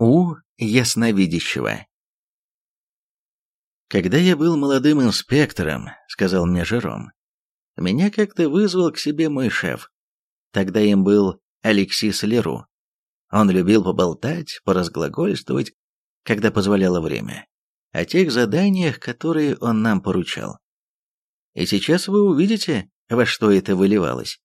У ясновидящего. «Когда я был молодым инспектором», — сказал мне Жером, — «меня как-то вызвал к себе мой шеф. Тогда им был Алексис Леру. Он любил поболтать, поразглагольствовать, когда позволяло время, о тех заданиях, которые он нам поручал. И сейчас вы увидите, во что это выливалось.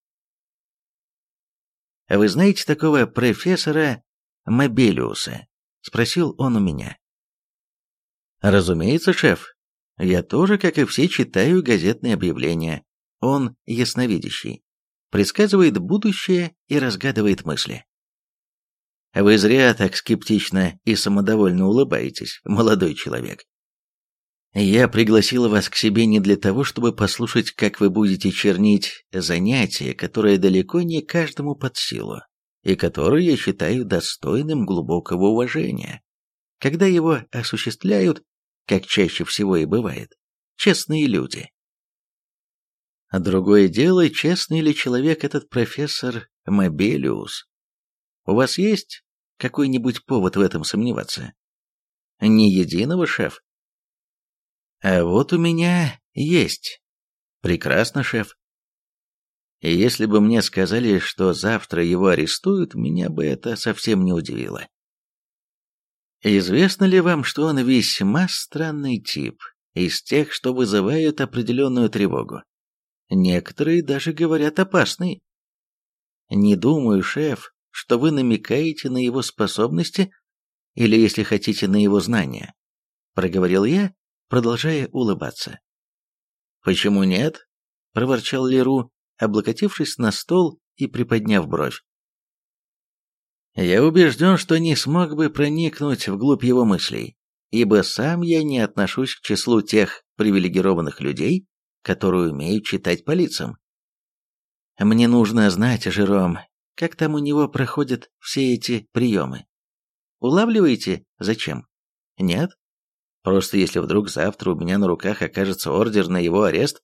Вы знаете такого профессора Мобелиуса?» — спросил он у меня. «Разумеется, шеф. Я тоже, как и все, читаю газетные объявления. Он ясновидящий. Предсказывает будущее и разгадывает мысли». «Вы зря так скептично и самодовольно улыбаетесь, молодой человек. Я пригласила вас к себе не для того, чтобы послушать, как вы будете чернить занятие, которое далеко не каждому под силу, и которое я считаю достойным глубокого уважения, когда его осуществляют, как чаще всего и бывает, честные люди. А другое дело, честный ли человек этот профессор Мобелиус. У вас есть какой-нибудь повод в этом сомневаться? Ни единого, шеф? А вот у меня есть. Прекрасно, шеф. И если бы мне сказали, что завтра его арестуют, меня бы это совсем не удивило. Известно ли вам, что он весьма странный тип, из тех, что вызывают определенную тревогу? Некоторые даже говорят опасный. Не думаю, шеф, что вы намекаете на его способности или, если хотите, на его знания, проговорил я, продолжая улыбаться. «Почему нет?» — проворчал Леру, облокотившись на стол и приподняв бровь. «Я убежден, что не смог бы проникнуть вглубь его мыслей, ибо сам я не отношусь к числу тех привилегированных людей, которые умеют читать по лицам. Мне нужно знать, Жером, как там у него проходят все эти приемы. Улавливаете, зачем? Нет? Просто если вдруг завтра у меня на руках окажется ордер на его арест...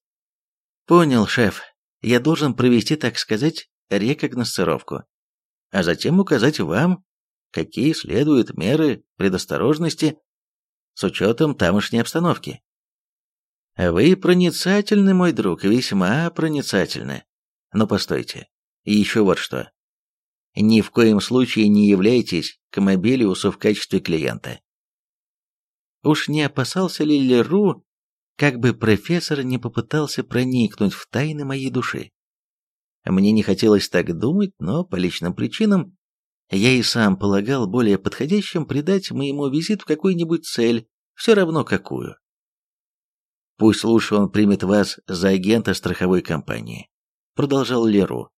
Понял, шеф. Я должен провести, так сказать, рекогносцировку. А затем указать вам, какие следуют меры предосторожности с учетом тамошней обстановки. Вы проницательны, мой друг, весьма проницательны. Но постойте, еще вот что. Ни в коем случае не являйтесь к Мобилиусу в качестве клиента. Уж не опасался ли Леру, как бы профессор не попытался проникнуть в тайны моей души? Мне не хотелось так думать, но по личным причинам я и сам полагал более подходящим придать моему визиту какую-нибудь цель, все равно какую. Пусть лучше он примет вас за агента страховой компании, продолжал Леру.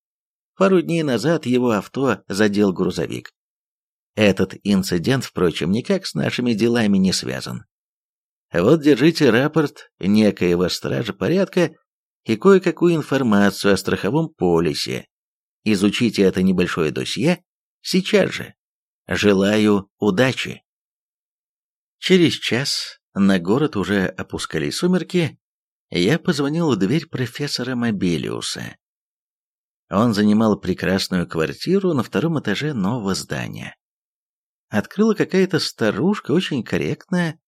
Пару дней назад его авто задел грузовик. Этот инцидент, впрочем, никак с нашими делами не связан. Вот держите рапорт некоего стража порядка и кое-какую информацию о страховом полисе. Изучите это небольшое досье сейчас же. Желаю удачи. Через час на город уже опускались сумерки, я позвонил в дверь профессора Мобилиуса. Он занимал прекрасную квартиру на втором этаже нового здания открыла какая-то старушка, очень корректная.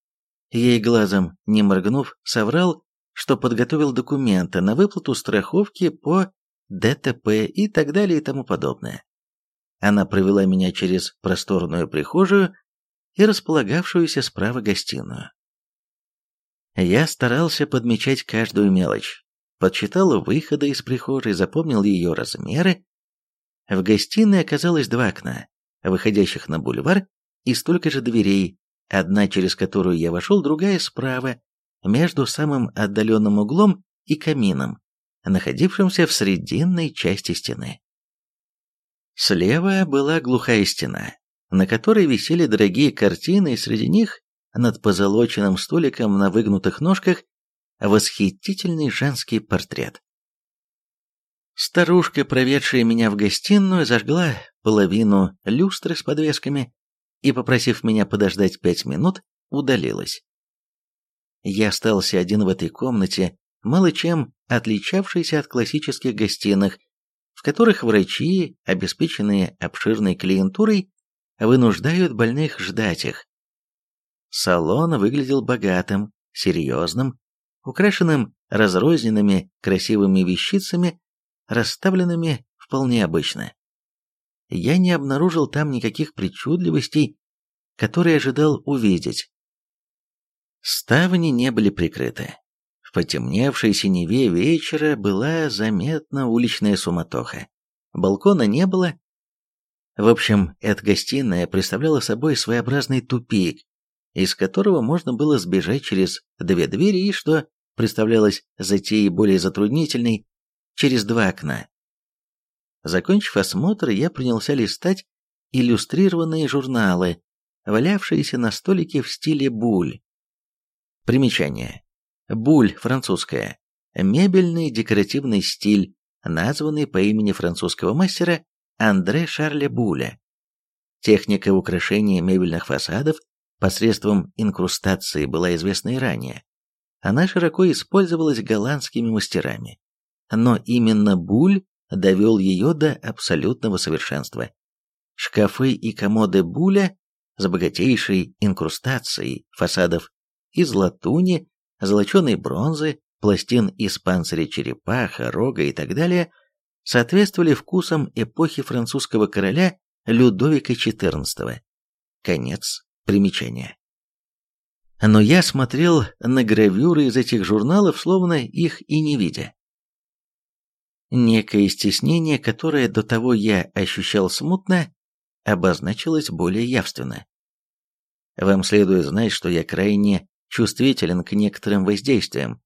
Ей глазом, не моргнув, соврал, что подготовил документы на выплату страховки по ДТП и так далее и тому подобное. Она провела меня через просторную прихожую и располагавшуюся справа гостиную. Я старался подмечать каждую мелочь, подсчитал выходы из прихожей, запомнил ее размеры. В гостиной оказалось два окна, выходящих на бульвар, и столько же дверей, одна через которую я вошел, другая справа, между самым отдаленным углом и камином, находившимся в срединной части стены. Слева была глухая стена, на которой висели дорогие картины, и среди них, над позолоченным столиком на выгнутых ножках, восхитительный женский портрет. Старушка, проведшая меня в гостиную, зажгла половину люстры с подвесками и, попросив меня подождать пять минут, удалилась. Я остался один в этой комнате, мало чем отличавшейся от классических гостиных, в которых врачи, обеспеченные обширной клиентурой, вынуждают больных ждать их. Салон выглядел богатым, серьезным, украшенным разрозненными красивыми вещицами, расставленными вполне обычно. Я не обнаружил там никаких причудливостей, которые ожидал увидеть. Ставни не были прикрыты. В потемневшей синеве вечера была заметна уличная суматоха. Балкона не было. В общем, эта гостиная представляла собой своеобразный тупик, из которого можно было сбежать через две двери и, что представлялось затеей более затруднительной, через два окна. Закончив осмотр, я принялся листать иллюстрированные журналы, валявшиеся на столике в стиле буль. Примечание. Буль французская. Мебельный декоративный стиль, названный по имени французского мастера Андре Шарля Буля. Техника украшения мебельных фасадов посредством инкрустации была известна и ранее. Она широко использовалась голландскими мастерами. Но именно Буль довел ее до абсолютного совершенства. Шкафы и комоды Буля с богатейшей инкрустацией фасадов из латуни, золоченой бронзы, пластин из панциря черепаха, рога и так далее соответствовали вкусам эпохи французского короля Людовика XIV. Конец примечания. Но я смотрел на гравюры из этих журналов, словно их и не видя. Некое стеснение, которое до того я ощущал смутно, обозначилось более явственно. Вам следует знать, что я крайне чувствителен к некоторым воздействиям,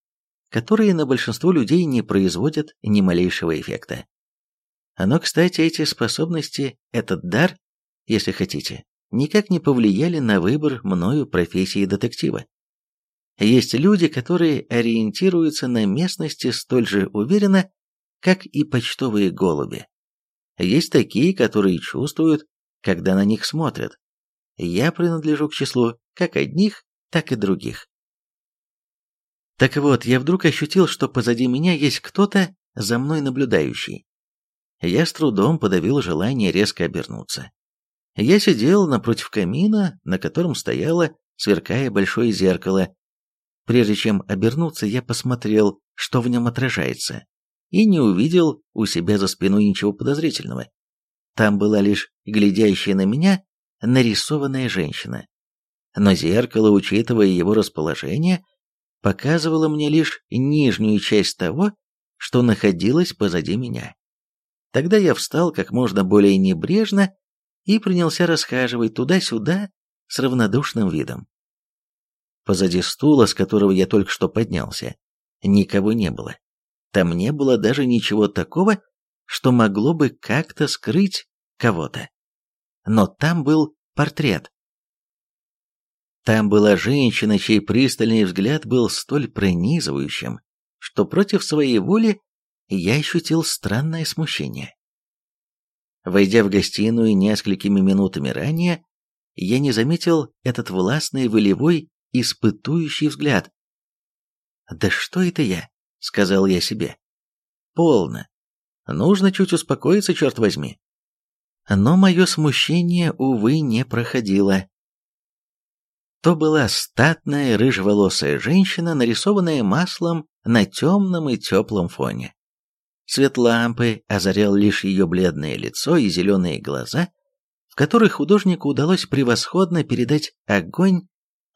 которые на большинство людей не производят ни малейшего эффекта. Но, кстати, эти способности, этот дар, если хотите, никак не повлияли на выбор мною профессии детектива. Есть люди, которые ориентируются на местности столь же уверенно, как и почтовые голуби. Есть такие, которые чувствуют, когда на них смотрят. Я принадлежу к числу как одних, так и других. Так вот, я вдруг ощутил, что позади меня есть кто-то, за мной наблюдающий. Я с трудом подавил желание резко обернуться. Я сидел напротив камина, на котором стояло, сверкая большое зеркало. Прежде чем обернуться, я посмотрел, что в нем отражается и не увидел у себя за спиной ничего подозрительного. Там была лишь глядящая на меня нарисованная женщина. Но зеркало, учитывая его расположение, показывало мне лишь нижнюю часть того, что находилось позади меня. Тогда я встал как можно более небрежно и принялся расхаживать туда-сюда с равнодушным видом. Позади стула, с которого я только что поднялся, никого не было. Там не было даже ничего такого, что могло бы как-то скрыть кого-то. Но там был портрет. Там была женщина, чей пристальный взгляд был столь пронизывающим, что против своей воли я ощутил странное смущение. Войдя в гостиную несколькими минутами ранее, я не заметил этот властный, волевой, испытующий взгляд. «Да что это я? — сказал я себе. «Полно. Нужно чуть успокоиться, черт возьми». Но мое смущение, увы, не проходило. То была статная рыжеволосая женщина, нарисованная маслом на темном и теплом фоне. Свет лампы озарял лишь ее бледное лицо и зеленые глаза, в которых художнику удалось превосходно передать огонь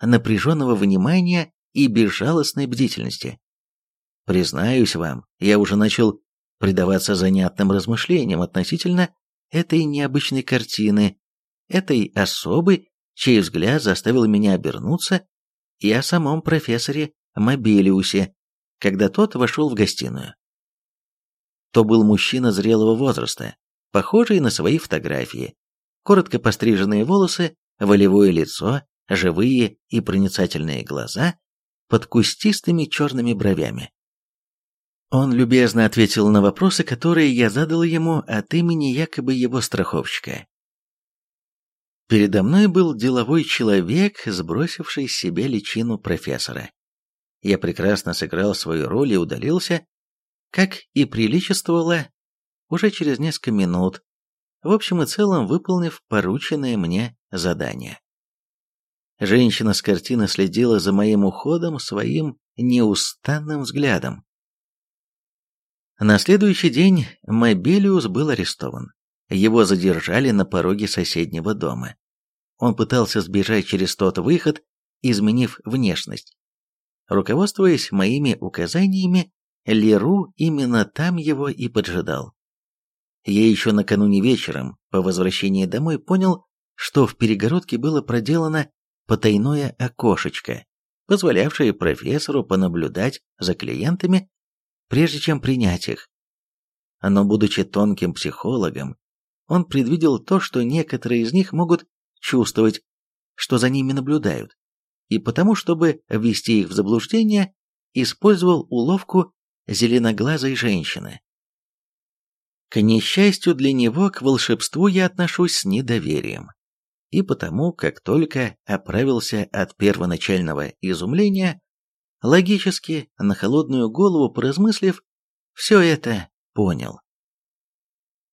напряженного внимания и безжалостной бдительности. Признаюсь вам, я уже начал предаваться занятным размышлениям относительно этой необычной картины, этой особы, чей взгляд заставил меня обернуться, и о самом профессоре Мобилиусе, когда тот вошел в гостиную. То был мужчина зрелого возраста, похожий на свои фотографии. Коротко постриженные волосы, волевое лицо, живые и проницательные глаза под кустистыми черными бровями. Он любезно ответил на вопросы, которые я задал ему от имени якобы его страховщика. Передо мной был деловой человек, сбросивший с себя личину профессора. Я прекрасно сыграл свою роль и удалился, как и приличествовало, уже через несколько минут, в общем и целом выполнив порученное мне задание. Женщина с картины следила за моим уходом своим неустанным взглядом. На следующий день Мобилиус был арестован. Его задержали на пороге соседнего дома. Он пытался сбежать через тот выход, изменив внешность. Руководствуясь моими указаниями, Леру именно там его и поджидал. Я еще накануне вечером, по возвращении домой, понял, что в перегородке было проделано потайное окошечко, позволявшее профессору понаблюдать за клиентами, прежде чем принять их. Но, будучи тонким психологом, он предвидел то, что некоторые из них могут чувствовать, что за ними наблюдают, и потому, чтобы ввести их в заблуждение, использовал уловку зеленоглазой женщины. К несчастью для него, к волшебству я отношусь с недоверием. И потому, как только оправился от первоначального изумления, логически, на холодную голову поразмыслив, все это понял.